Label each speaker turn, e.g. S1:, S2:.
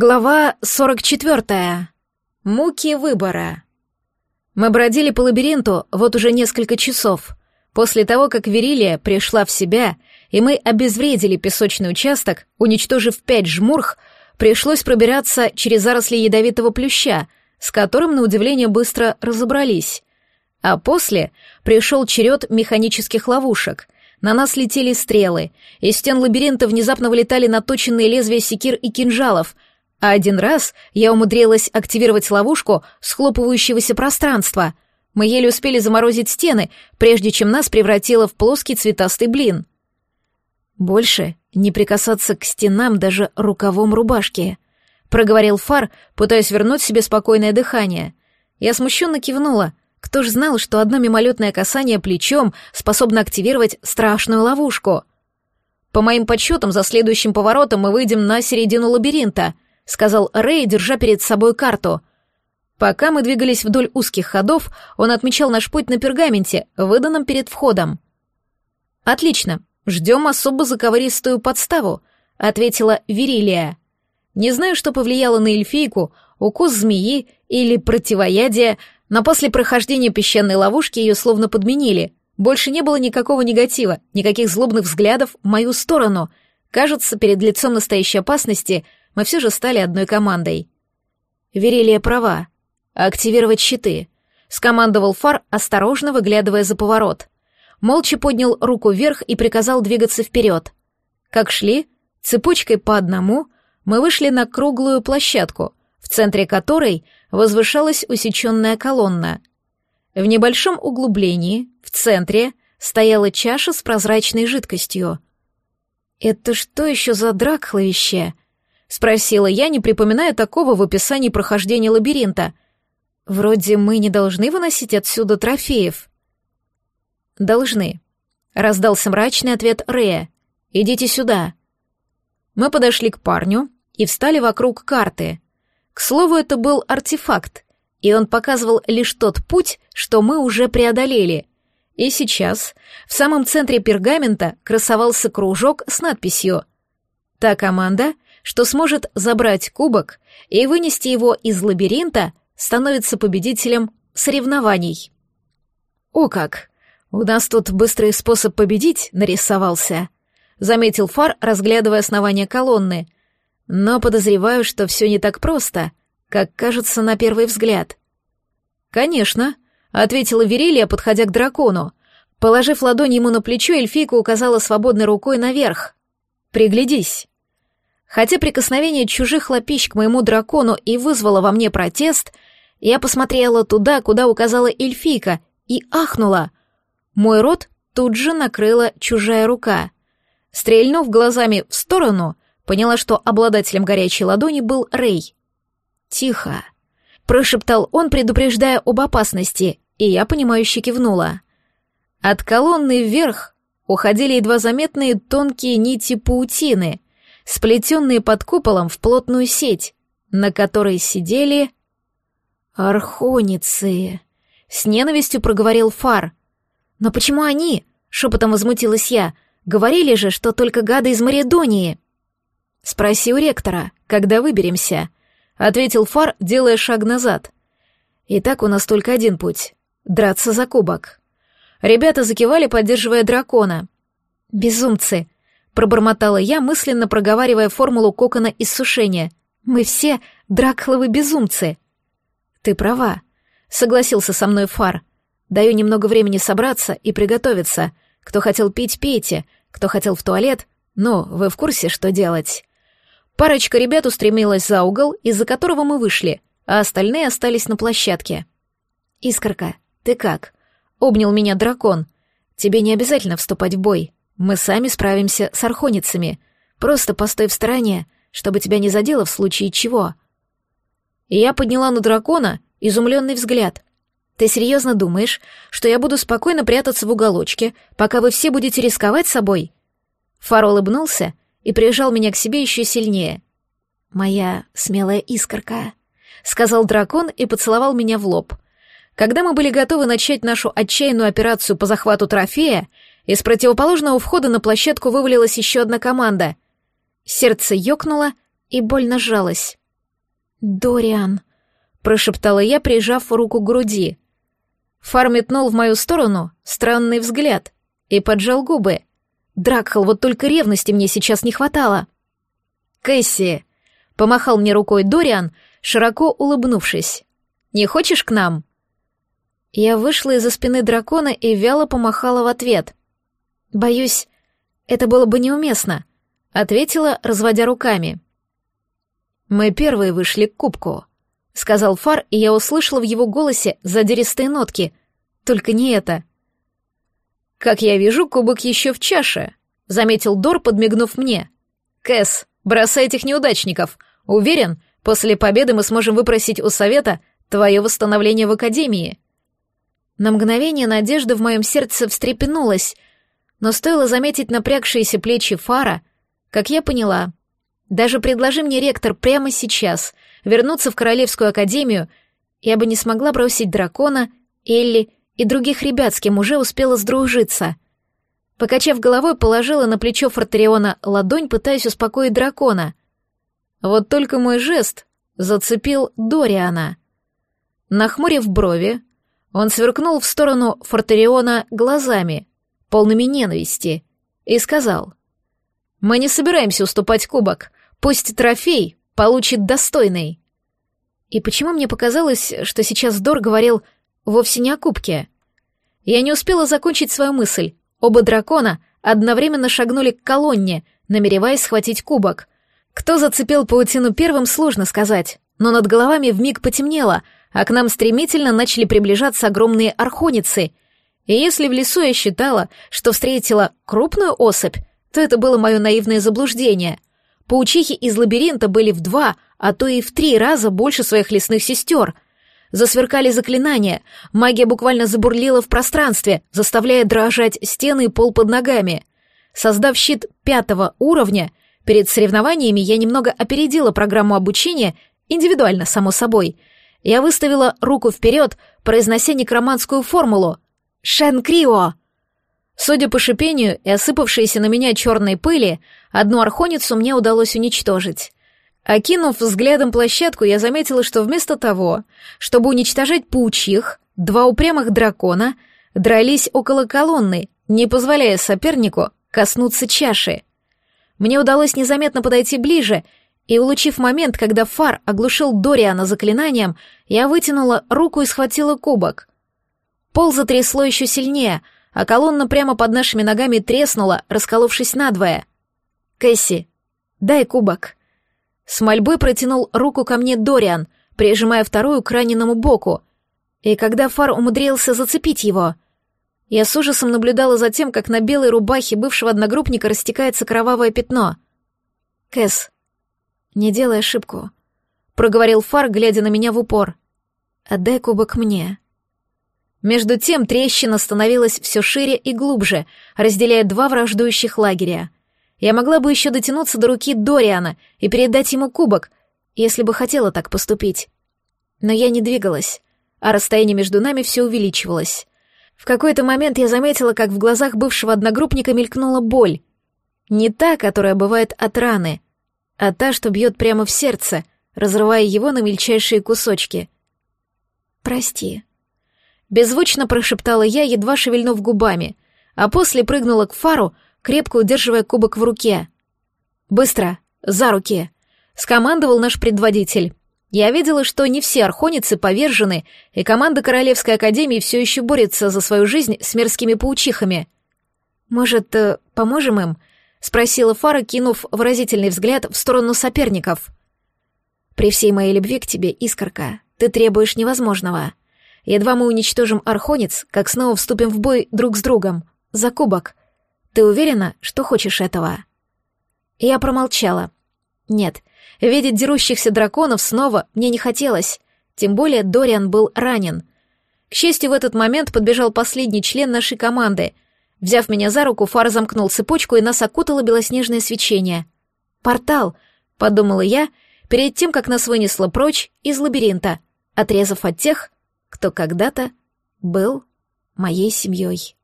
S1: Глава 44. Муки выбора. Мы бродили по лабиринту вот уже несколько часов. После того, как Верилия пришла в себя, и мы обезвредили песочный участок, уничтожив пять жмурх, пришлось пробираться через заросли ядовитого плюща, с которым, на удивление, быстро разобрались. А после пришел черед механических ловушек. На нас летели стрелы, из стен лабиринта внезапно вылетали наточенные лезвия секир и кинжалов — а один раз я умудрилась активировать ловушку схлопывающегося пространства. Мы еле успели заморозить стены, прежде чем нас превратило в плоский цветастый блин. Больше не прикасаться к стенам даже рукавом рубашки. Проговорил Фар, пытаясь вернуть себе спокойное дыхание. Я смущенно кивнула. Кто ж знал, что одно мимолетное касание плечом способно активировать страшную ловушку? По моим подсчетам, за следующим поворотом мы выйдем на середину лабиринта — сказал Рэй, держа перед собой карту. Пока мы двигались вдоль узких ходов, он отмечал наш путь на пергаменте, выданном перед входом. «Отлично, ждем особо заковыристую подставу», — ответила Вирилия. «Не знаю, что повлияло на эльфийку, укус змеи или противоядие, но после прохождения песчаной ловушки ее словно подменили. Больше не было никакого негатива, никаких злобных взглядов в мою сторону. Кажется, перед лицом настоящей опасности — мы все же стали одной командой. Верилия права. Активировать щиты. Скомандовал Фар, осторожно выглядывая за поворот. Молча поднял руку вверх и приказал двигаться вперед. Как шли, цепочкой по одному, мы вышли на круглую площадку, в центре которой возвышалась усеченная колонна. В небольшом углублении, в центре, стояла чаша с прозрачной жидкостью. «Это что еще за дракхловище?» — спросила я, не припоминая такого в описании прохождения лабиринта. «Вроде мы не должны выносить отсюда трофеев». «Должны», — раздался мрачный ответ Рея. «Идите сюда». Мы подошли к парню и встали вокруг карты. К слову, это был артефакт, и он показывал лишь тот путь, что мы уже преодолели. И сейчас в самом центре пергамента красовался кружок с надписью «Та команда, что сможет забрать кубок и вынести его из лабиринта, становится победителем соревнований. «О как! У нас тут быстрый способ победить нарисовался», — заметил Фар, разглядывая основание колонны. «Но подозреваю, что все не так просто, как кажется на первый взгляд». «Конечно», — ответила Верилия, подходя к дракону. Положив ладонь ему на плечо, эльфийка указала свободной рукой наверх. «Приглядись». Хотя прикосновение чужих лапищ к моему дракону и вызвало во мне протест, я посмотрела туда, куда указала эльфийка, и ахнула. Мой рот тут же накрыла чужая рука. Стрельнув глазами в сторону, поняла, что обладателем горячей ладони был Рэй. «Тихо», — прошептал он, предупреждая об опасности, и я, понимающе кивнула. От колонны вверх уходили едва заметные тонкие нити паутины — сплетенные под куполом в плотную сеть, на которой сидели... «Архоницы!» — с ненавистью проговорил Фар. «Но почему они?» — шепотом возмутилась я. «Говорили же, что только гады из Маридонии!» «Спроси у ректора, когда выберемся», — ответил Фар, делая шаг назад. «Итак, у нас только один путь — драться за кубок». Ребята закивали, поддерживая дракона. «Безумцы!» Пробормотала я, мысленно проговаривая формулу кокона иссушения. Мы все дракхловы безумцы. Ты права, согласился со мной Фар. Даю немного времени собраться и приготовиться. Кто хотел пить, пейте. Кто хотел в туалет, ну, вы в курсе, что делать. Парочка ребят устремилась за угол, из-за которого мы вышли, а остальные остались на площадке. «Искорка, ты как?» — обнял меня дракон. «Тебе не обязательно вступать в бой. Мы сами справимся с архоницами. Просто постой в стороне, чтобы тебя не задело в случае чего. Я подняла на дракона изумленный взгляд. Ты серьезно думаешь, что я буду спокойно прятаться в уголочке, пока вы все будете рисковать собой? Фар улыбнулся и прижал меня к себе еще сильнее. Моя смелая искорка, сказал дракон и поцеловал меня в лоб. Когда мы были готовы начать нашу отчаянную операцию по захвату трофея, из противоположного входа на площадку вывалилась еще одна команда. Сердце ёкнуло и больно сжалось. «Дориан», — прошептала я, прижав руку к груди. Фар метнул в мою сторону странный взгляд и поджал губы. Дракхал, вот только ревности мне сейчас не хватало. «Кэсси!» — помахал мне рукой Дориан, широко улыбнувшись. «Не хочешь к нам?» Я вышла из-за спины дракона и вяло помахала в ответ. «Боюсь, это было бы неуместно», — ответила, разводя руками. «Мы первые вышли к кубку», — сказал Фар, и я услышала в его голосе задиристые нотки. Только не это. «Как я вижу, кубок еще в чаше», — заметил Дор, подмигнув мне. «Кэс, бросай этих неудачников. Уверен, после победы мы сможем выпросить у совета твое восстановление в Академии». На мгновение надежда в моем сердце встрепенулась, но стоило заметить напрягшиеся плечи Фара, как я поняла, даже предложи мне ректор прямо сейчас вернуться в Королевскую академию, я бы не смогла бросить дракона, Элли и других ребят, с кем уже успела сдружиться. Покачав головой, положила на плечо Фортериона ладонь, пытаясь успокоить дракона. Вот только мой жест зацепил Дориана. Нахмурив брови, он сверкнул в сторону Фортериона глазами, полными ненависти, и сказал, «Мы не собираемся уступать кубок. Пусть трофей получит достойный. И почему мне показалось, что сейчас Дор говорил вовсе не о кубке? Я не успела закончить свою мысль. Оба дракона одновременно шагнули к колонне, намереваясь схватить кубок. Кто зацепил паутину первым, сложно сказать, но над головами вмиг потемнело, а к нам стремительно начали приближаться огромные архоницы. И если в лесу я считала, что встретила крупную особь, то это было мое наивное заблуждение — Паучихи из лабиринта были в два, а то и в три раза больше своих лесных сестер. Засверкали заклинания, магия буквально забурлила в пространстве, заставляя дрожать стены и пол под ногами. Создав щит пятого уровня, перед соревнованиями я немного опередила программу обучения, индивидуально, само собой. Я выставила руку вперед, произнося некроманскую формулу «Шенкрио!» Судя по шипению и осыпавшейся на меня черной пыли, одну архоницу мне удалось уничтожить. Окинув взглядом площадку, я заметила, что вместо того, чтобы уничтожать паучих, два упрямых дракона дрались около колонны, не позволяя сопернику коснуться чаши. Мне удалось незаметно подойти ближе, и, улучив момент, когда фар оглушил Дориана заклинанием, я вытянула руку и схватила кубок. Пол затрясло еще сильнее — а колонна прямо под нашими ногами треснула, расколовшись надвое. «Кэсси, дай кубок». С мольбой протянул руку ко мне Дориан, прижимая вторую к раненому боку. И когда Фар умудрился зацепить его, я с ужасом наблюдала за тем, как на белой рубахе бывшего одногруппника растекается кровавое пятно. «Кэс, не делай ошибку», — проговорил Фар, глядя на меня в упор. «Отдай кубок мне». Между тем трещина становилась все шире и глубже, разделяя два враждующих лагеря. Я могла бы еще дотянуться до руки Дориана и передать ему кубок, если бы хотела так поступить. Но я не двигалась, а расстояние между нами все увеличивалось. В какой-то момент я заметила, как в глазах бывшего одногруппника мелькнула боль. Не та, которая бывает от раны, а та, что бьет прямо в сердце, разрывая его на мельчайшие кусочки. «Прости», Беззвучно прошептала я, едва шевельнув губами, а после прыгнула к фару, крепко удерживая кубок в руке. «Быстро! За руки!» — скомандовал наш предводитель. Я видела, что не все архоницы повержены, и команда Королевской Академии все еще борется за свою жизнь с мерзкими паучихами. «Может, э, поможем им?» — спросила Фара, кинув выразительный взгляд в сторону соперников. «При всей моей любви к тебе, Искорка, ты требуешь невозможного. Едва мы уничтожим Архонец, как снова вступим в бой друг с другом. За кубок. Ты уверена, что хочешь этого?» Я промолчала. Нет, видеть дерущихся драконов снова мне не хотелось. Тем более Дориан был ранен. К счастью, в этот момент подбежал последний член нашей команды. Взяв меня за руку, Фар замкнул цепочку, и нас окутало белоснежное свечение. «Портал!» — подумала я, перед тем, как нас вынесло прочь из лабиринта, отрезав от тех, кто когда-то был моей семьей.